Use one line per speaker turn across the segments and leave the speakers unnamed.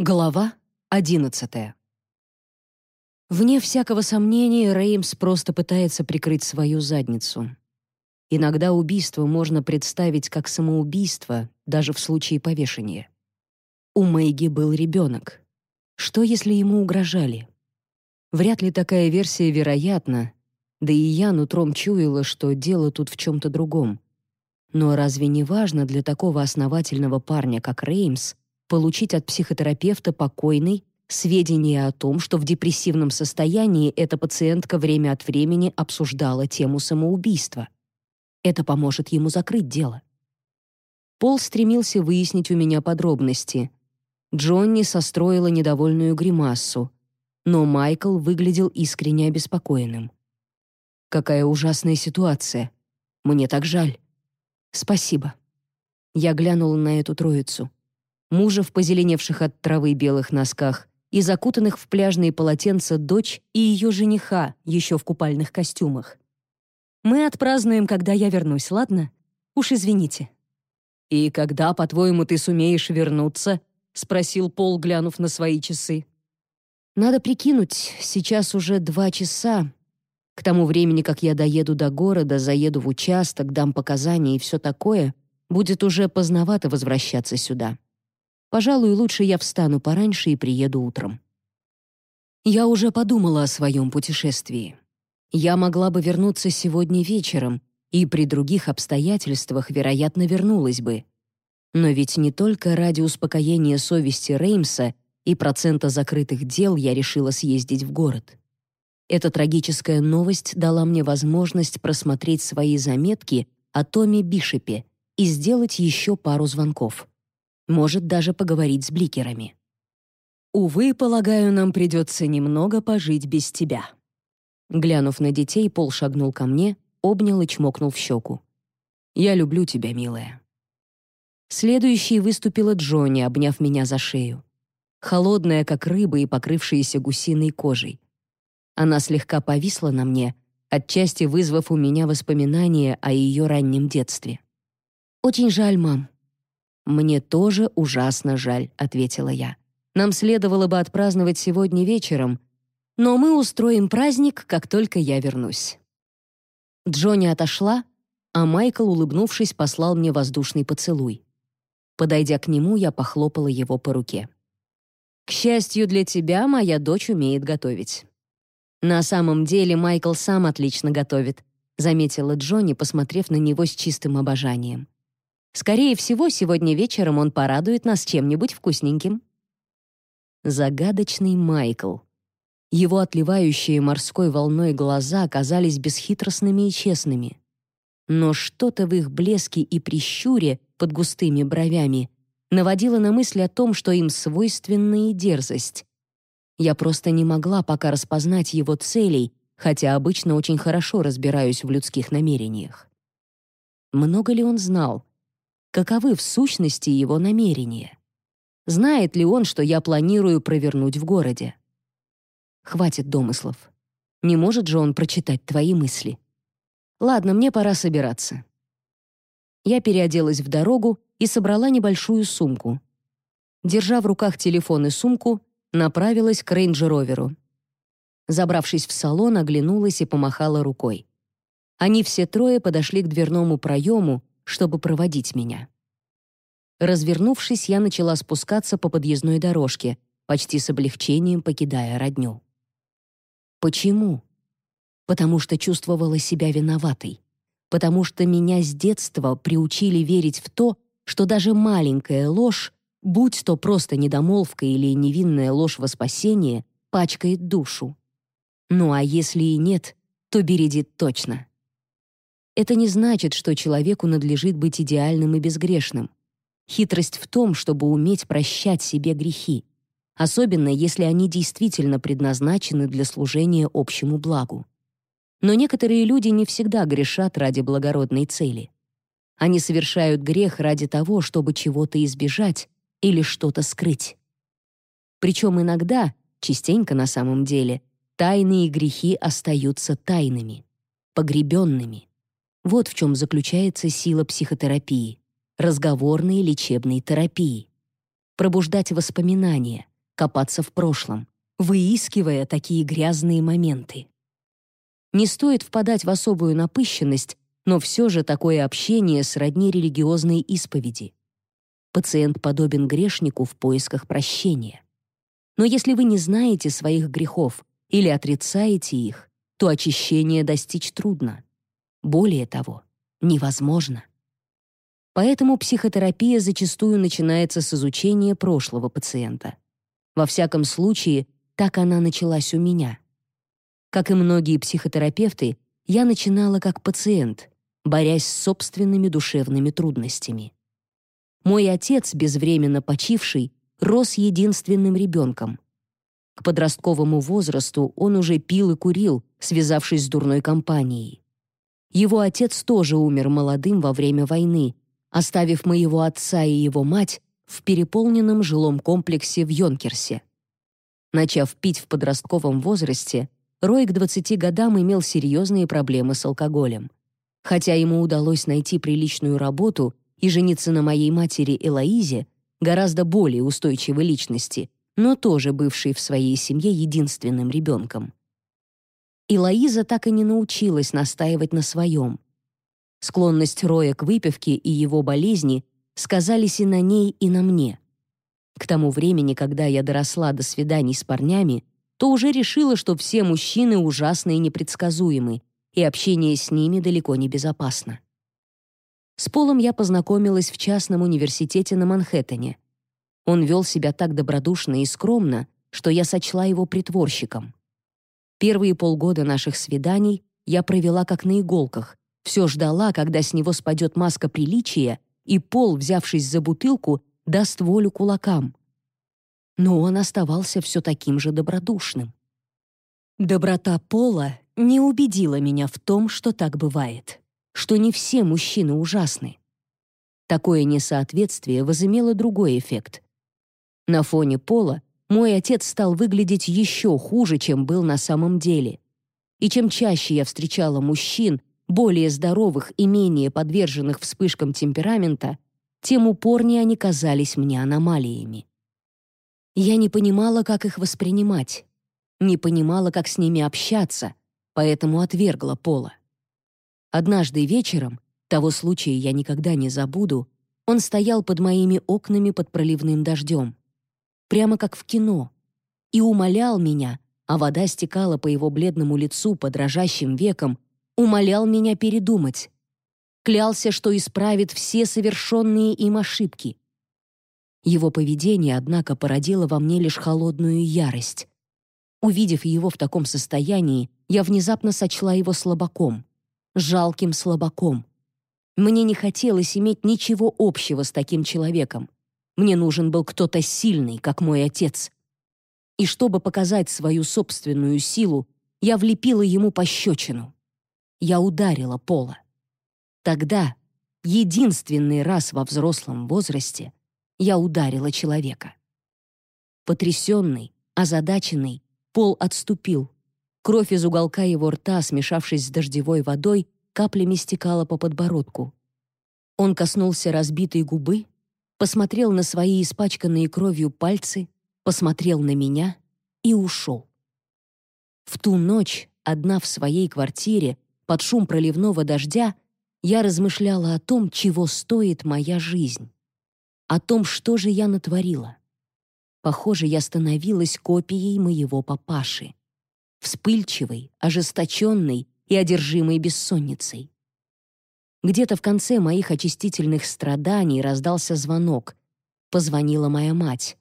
Глава одиннадцатая. Вне всякого сомнения, Реймс просто пытается прикрыть свою задницу. Иногда убийство можно представить как самоубийство, даже в случае повешения. У Мэйги был ребенок. Что, если ему угрожали? Вряд ли такая версия вероятна, да и я нутром чуяла, что дело тут в чем-то другом. Но разве не важно для такого основательного парня, как Реймс, получить от психотерапевта покойной сведения о том, что в депрессивном состоянии эта пациентка время от времени обсуждала тему самоубийства. Это поможет ему закрыть дело. Пол стремился выяснить у меня подробности. Джонни состроила недовольную гримассу, но Майкл выглядел искренне обеспокоенным. «Какая ужасная ситуация. Мне так жаль». «Спасибо». Я глянула на эту троицу мужа в позеленевших от травы белых носках и закутанных в пляжные полотенца дочь и ее жениха, еще в купальных костюмах. «Мы отпразднуем, когда я вернусь, ладно? Уж извините». «И когда, по-твоему, ты сумеешь вернуться?» — спросил Пол, глянув на свои часы. «Надо прикинуть, сейчас уже два часа. К тому времени, как я доеду до города, заеду в участок, дам показания и все такое, будет уже поздновато возвращаться сюда. Пожалуй, лучше я встану пораньше и приеду утром. Я уже подумала о своем путешествии. Я могла бы вернуться сегодня вечером, и при других обстоятельствах, вероятно, вернулась бы. Но ведь не только ради успокоения совести Реймса и процента закрытых дел я решила съездить в город. Эта трагическая новость дала мне возможность просмотреть свои заметки о Томе Бишопе и сделать еще пару звонков. Может даже поговорить с бликерами. Увы, полагаю, нам придется немного пожить без тебя. Глянув на детей, Пол шагнул ко мне, обнял и чмокнул в щеку. Я люблю тебя, милая. Следующей выступила Джонни, обняв меня за шею. Холодная, как рыба и покрывшаяся гусиной кожей. Она слегка повисла на мне, отчасти вызвав у меня воспоминания о ее раннем детстве. «Очень жаль, мам. «Мне тоже ужасно жаль», — ответила я. «Нам следовало бы отпраздновать сегодня вечером, но мы устроим праздник, как только я вернусь». Джонни отошла, а Майкл, улыбнувшись, послал мне воздушный поцелуй. Подойдя к нему, я похлопала его по руке. «К счастью для тебя, моя дочь умеет готовить». «На самом деле Майкл сам отлично готовит», заметила Джонни, посмотрев на него с чистым обожанием. Скорее всего, сегодня вечером он порадует нас чем-нибудь вкусненьким. Загадочный Майкл. Его отливающие морской волной глаза оказались бесхитростными и честными. Но что-то в их блеске и прищуре под густыми бровями наводило на мысль о том, что им свойственна и дерзость. Я просто не могла пока распознать его целей, хотя обычно очень хорошо разбираюсь в людских намерениях. Много ли он знал? Каковы в сущности его намерения. Знает ли он, что я планирую провернуть в городе? Хватит домыслов. Не может же он прочитать твои мысли. Ладно, мне пора собираться. Я переоделась в дорогу и собрала небольшую сумку. Держа в руках телефон и сумку, направилась к рейндж-роверу. Забравшись в салон, оглянулась и помахала рукой. Они все трое подошли к дверному проему, чтобы проводить меня. Развернувшись, я начала спускаться по подъездной дорожке, почти с облегчением покидая родню. Почему? Потому что чувствовала себя виноватой. Потому что меня с детства приучили верить в то, что даже маленькая ложь, будь то просто недомолвка или невинная ложь во спасение, пачкает душу. Ну а если и нет, то бередит точно. Это не значит, что человеку надлежит быть идеальным и безгрешным. Хитрость в том, чтобы уметь прощать себе грехи, особенно если они действительно предназначены для служения общему благу. Но некоторые люди не всегда грешат ради благородной цели. Они совершают грех ради того, чтобы чего-то избежать или что-то скрыть. Причем иногда, частенько на самом деле, тайные грехи остаются тайными, погребенными. Вот в чем заключается сила психотерапии, разговорной лечебной терапии. пробуждать воспоминания, копаться в прошлом, выискивая такие грязные моменты. Не стоит впадать в особую напыщенность, но все же такое общение сродни религиозной исповеди. Пациент подобен грешнику в поисках прощения. Но если вы не знаете своих грехов или отрицаете их, то очищение достичь трудно. Более того, невозможно. Поэтому психотерапия зачастую начинается с изучения прошлого пациента. Во всяком случае, так она началась у меня. Как и многие психотерапевты, я начинала как пациент, борясь с собственными душевными трудностями. Мой отец, безвременно почивший, рос единственным ребенком. К подростковому возрасту он уже пил и курил, связавшись с дурной компанией. Его отец тоже умер молодым во время войны, оставив моего отца и его мать в переполненном жилом комплексе в Йонкерсе. Начав пить в подростковом возрасте, Рой к 20 годам имел серьезные проблемы с алкоголем. Хотя ему удалось найти приличную работу и жениться на моей матери Элоизе, гораздо более устойчивой личности, но тоже бывшей в своей семье единственным ребенком. И Лоиза так и не научилась настаивать на своем. Склонность Роя к выпивке и его болезни сказались и на ней, и на мне. К тому времени, когда я доросла до свиданий с парнями, то уже решила, что все мужчины ужасны и непредсказуемы, и общение с ними далеко не безопасно. С Полом я познакомилась в частном университете на Манхэттене. Он вел себя так добродушно и скромно, что я сочла его притворщиком. Первые полгода наших свиданий я провела как на иголках, все ждала, когда с него спадет маска приличия, и Пол, взявшись за бутылку, даст волю кулакам. Но он оставался все таким же добродушным. Доброта Пола не убедила меня в том, что так бывает, что не все мужчины ужасны. Такое несоответствие возымело другой эффект. На фоне Пола мой отец стал выглядеть еще хуже, чем был на самом деле. И чем чаще я встречала мужчин, более здоровых и менее подверженных вспышкам темперамента, тем упорнее они казались мне аномалиями. Я не понимала, как их воспринимать, не понимала, как с ними общаться, поэтому отвергла Пола. Однажды вечером, того случая я никогда не забуду, он стоял под моими окнами под проливным дождем прямо как в кино, и умолял меня, а вода стекала по его бледному лицу под дрожащим веком, умолял меня передумать. Клялся, что исправит все совершенные им ошибки. Его поведение, однако, породило во мне лишь холодную ярость. Увидев его в таком состоянии, я внезапно сочла его слабаком, жалким слабаком. Мне не хотелось иметь ничего общего с таким человеком. Мне нужен был кто-то сильный, как мой отец. И чтобы показать свою собственную силу, я влепила ему пощечину. Я ударила Пола. Тогда, единственный раз во взрослом возрасте, я ударила человека. Потрясенный, озадаченный, Пол отступил. Кровь из уголка его рта, смешавшись с дождевой водой, каплями стекала по подбородку. Он коснулся разбитой губы, посмотрел на свои испачканные кровью пальцы, посмотрел на меня и ушел. В ту ночь, одна в своей квартире, под шум проливного дождя, я размышляла о том, чего стоит моя жизнь. О том, что же я натворила. Похоже, я становилась копией моего папаши. Вспыльчивой, ожесточенной и одержимой бессонницей. Где-то в конце моих очистительных страданий раздался звонок. Позвонила моя мать.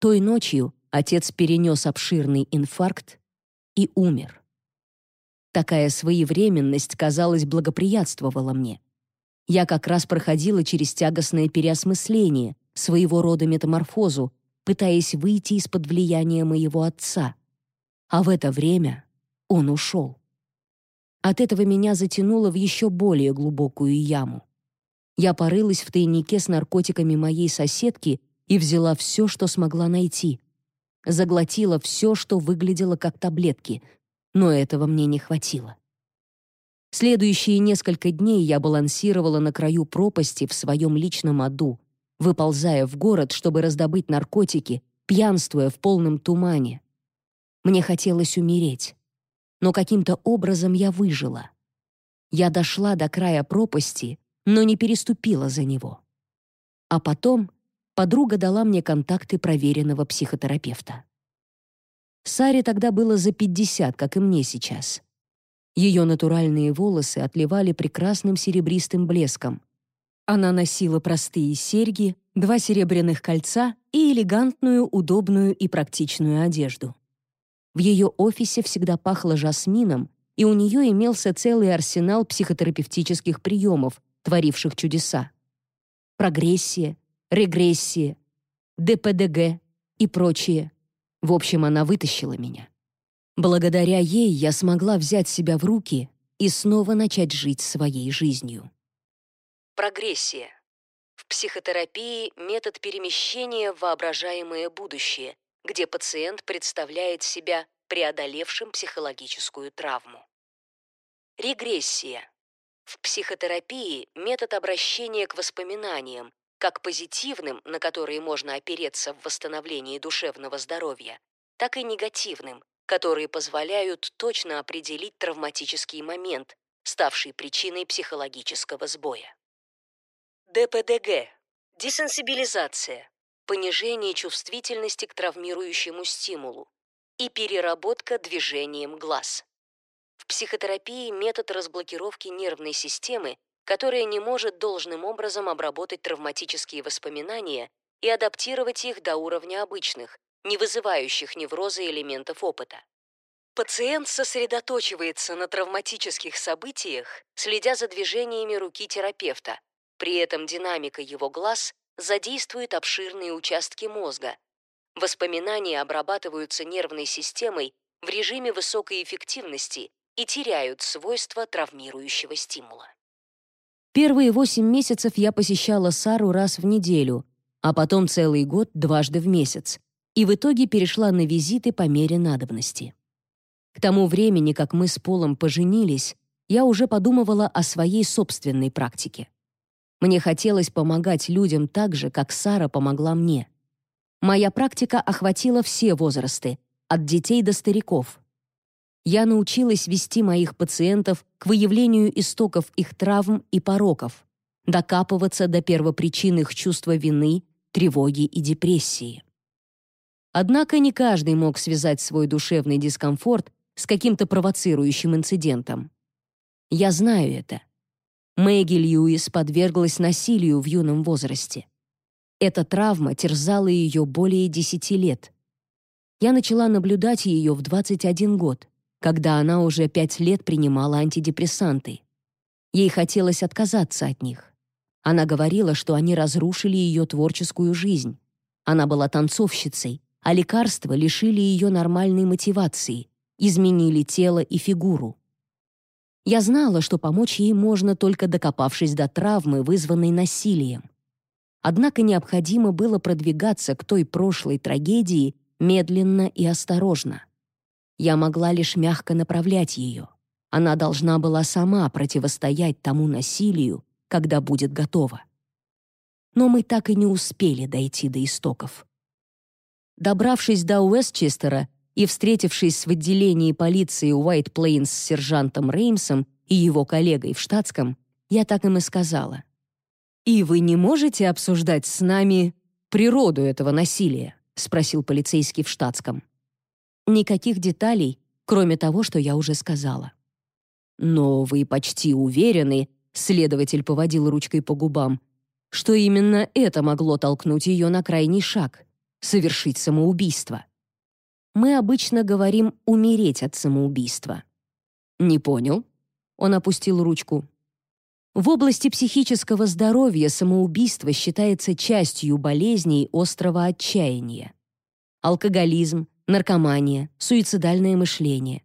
Той ночью отец перенес обширный инфаркт и умер. Такая своевременность, казалось, благоприятствовала мне. Я как раз проходила через тягостное переосмысление, своего рода метаморфозу, пытаясь выйти из-под влияния моего отца. А в это время он ушел. От этого меня затянуло в еще более глубокую яму. Я порылась в тайнике с наркотиками моей соседки и взяла все, что смогла найти. Заглотила все, что выглядело как таблетки, но этого мне не хватило. Следующие несколько дней я балансировала на краю пропасти в своем личном аду, выползая в город, чтобы раздобыть наркотики, пьянствуя в полном тумане. Мне хотелось умереть, но каким-то образом я выжила. Я дошла до края пропасти, но не переступила за него. А потом подруга дала мне контакты проверенного психотерапевта. Саре тогда было за 50, как и мне сейчас. Ее натуральные волосы отливали прекрасным серебристым блеском. Она носила простые серьги, два серебряных кольца и элегантную, удобную и практичную одежду. В ее офисе всегда пахло жасмином, и у нее имелся целый арсенал психотерапевтических приемов, творивших чудеса. Прогрессия, регрессия, ДПДГ и прочее. В общем, она вытащила меня. Благодаря ей я смогла взять себя в руки и снова начать жить своей жизнью. Прогрессия. В психотерапии метод перемещения в воображаемое будущее, где пациент представляет себя преодолевшим психологическую травму. Регрессия. В психотерапии метод обращения к воспоминаниям, как позитивным, на которые можно опереться в восстановлении душевного здоровья, так и негативным, которые позволяют точно определить травматический момент, ставший причиной психологического сбоя. ДПДГ – десенсибилизация, понижение чувствительности к травмирующему стимулу и переработка движением глаз. В психотерапии метод разблокировки нервной системы, которая не может должным образом обработать травматические воспоминания и адаптировать их до уровня обычных, не вызывающих невроза элементов опыта. Пациент сосредоточивается на травматических событиях, следя за движениями руки терапевта. При этом динамика его глаз задействует обширные участки мозга. Воспоминания обрабатываются нервной системой в режиме высокой эффективности и теряют свойства травмирующего стимула. Первые восемь месяцев я посещала Сару раз в неделю, а потом целый год дважды в месяц, и в итоге перешла на визиты по мере надобности. К тому времени, как мы с Полом поженились, я уже подумывала о своей собственной практике. Мне хотелось помогать людям так же, как Сара помогла мне. Моя практика охватила все возрасты, от детей до стариков — я научилась вести моих пациентов к выявлению истоков их травм и пороков, докапываться до первопричин их чувства вины, тревоги и депрессии. Однако не каждый мог связать свой душевный дискомфорт с каким-то провоцирующим инцидентом. Я знаю это. Мэгги Льюис подверглась насилию в юном возрасте. Эта травма терзала ее более 10 лет. Я начала наблюдать ее в 21 год когда она уже пять лет принимала антидепрессанты. Ей хотелось отказаться от них. Она говорила, что они разрушили ее творческую жизнь. Она была танцовщицей, а лекарства лишили ее нормальной мотивации, изменили тело и фигуру. Я знала, что помочь ей можно только докопавшись до травмы, вызванной насилием. Однако необходимо было продвигаться к той прошлой трагедии медленно и осторожно. Я могла лишь мягко направлять ее. Она должна была сама противостоять тому насилию, когда будет готова. Но мы так и не успели дойти до истоков. Добравшись до Уэстчестера и встретившись в отделении полиции Уайт Плейнс с сержантом Реймсом и его коллегой в штатском, я так им и сказала. «И вы не можете обсуждать с нами природу этого насилия?» — спросил полицейский в штатском. Никаких деталей, кроме того, что я уже сказала. «Но вы почти уверены», — следователь поводил ручкой по губам, что именно это могло толкнуть ее на крайний шаг — совершить самоубийство. Мы обычно говорим «умереть от самоубийства». «Не понял?» — он опустил ручку. В области психического здоровья самоубийство считается частью болезней острого отчаяния. Алкоголизм, наркомания, суицидальное мышление.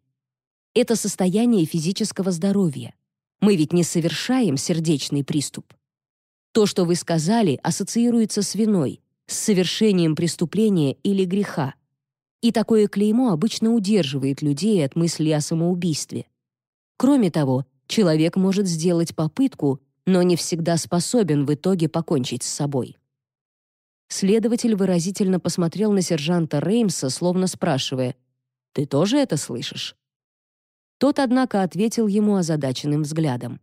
Это состояние физического здоровья. Мы ведь не совершаем сердечный приступ. То, что вы сказали, ассоциируется с виной, с совершением преступления или греха. И такое клеймо обычно удерживает людей от мысли о самоубийстве. Кроме того, человек может сделать попытку, но не всегда способен в итоге покончить с собой. Следователь выразительно посмотрел на сержанта Реймса, словно спрашивая, «Ты тоже это слышишь?» Тот, однако, ответил ему озадаченным взглядом.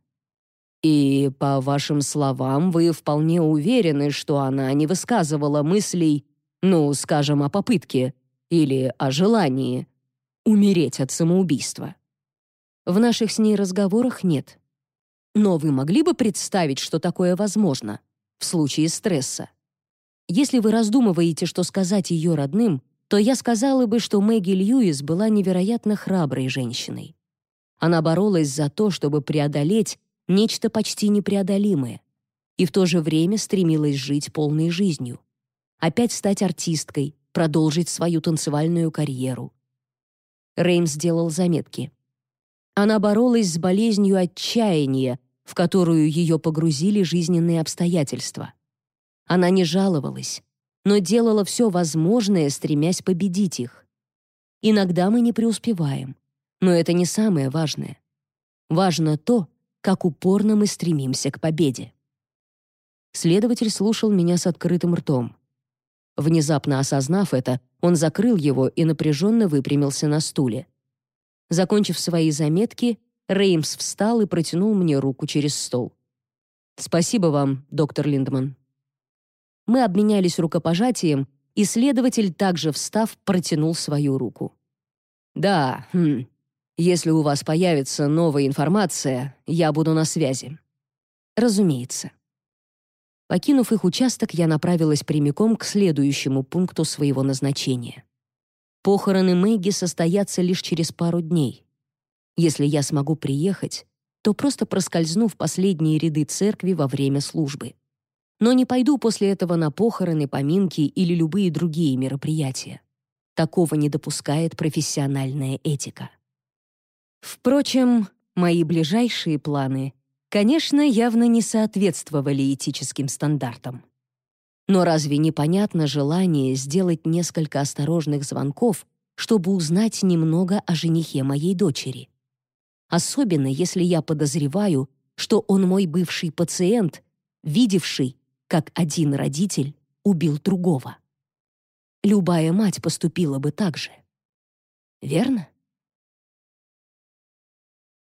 «И, по вашим словам, вы вполне уверены, что она не высказывала мыслей, ну, скажем, о попытке или о желании умереть от самоубийства?» В наших с ней разговорах нет. Но вы могли бы представить, что такое возможно в случае стресса? Если вы раздумываете, что сказать ее родным, то я сказала бы, что Мэгги Льюис была невероятно храброй женщиной. Она боролась за то, чтобы преодолеть нечто почти непреодолимое, и в то же время стремилась жить полной жизнью. Опять стать артисткой, продолжить свою танцевальную карьеру. Реймс сделал заметки. Она боролась с болезнью отчаяния, в которую ее погрузили жизненные обстоятельства. Она не жаловалась, но делала все возможное, стремясь победить их. Иногда мы не преуспеваем, но это не самое важное. Важно то, как упорно мы стремимся к победе. Следователь слушал меня с открытым ртом. Внезапно осознав это, он закрыл его и напряженно выпрямился на стуле. Закончив свои заметки, Реймс встал и протянул мне руку через стол. «Спасибо вам, доктор Линдман». Мы обменялись рукопожатием, и следователь, также встав, протянул свою руку. «Да, хм, если у вас появится новая информация, я буду на связи». «Разумеется». Покинув их участок, я направилась прямиком к следующему пункту своего назначения. Похороны Мэгги состоятся лишь через пару дней. Если я смогу приехать, то просто проскользну в последние ряды церкви во время службы но не пойду после этого на похороны, поминки или любые другие мероприятия. Такого не допускает профессиональная этика. Впрочем, мои ближайшие планы, конечно, явно не соответствовали этическим стандартам. Но разве не понятно желание сделать несколько осторожных звонков, чтобы узнать немного о женихе моей дочери? Особенно, если я подозреваю, что он мой бывший пациент, видевший как один родитель убил другого. Любая мать поступила бы так же. Верно?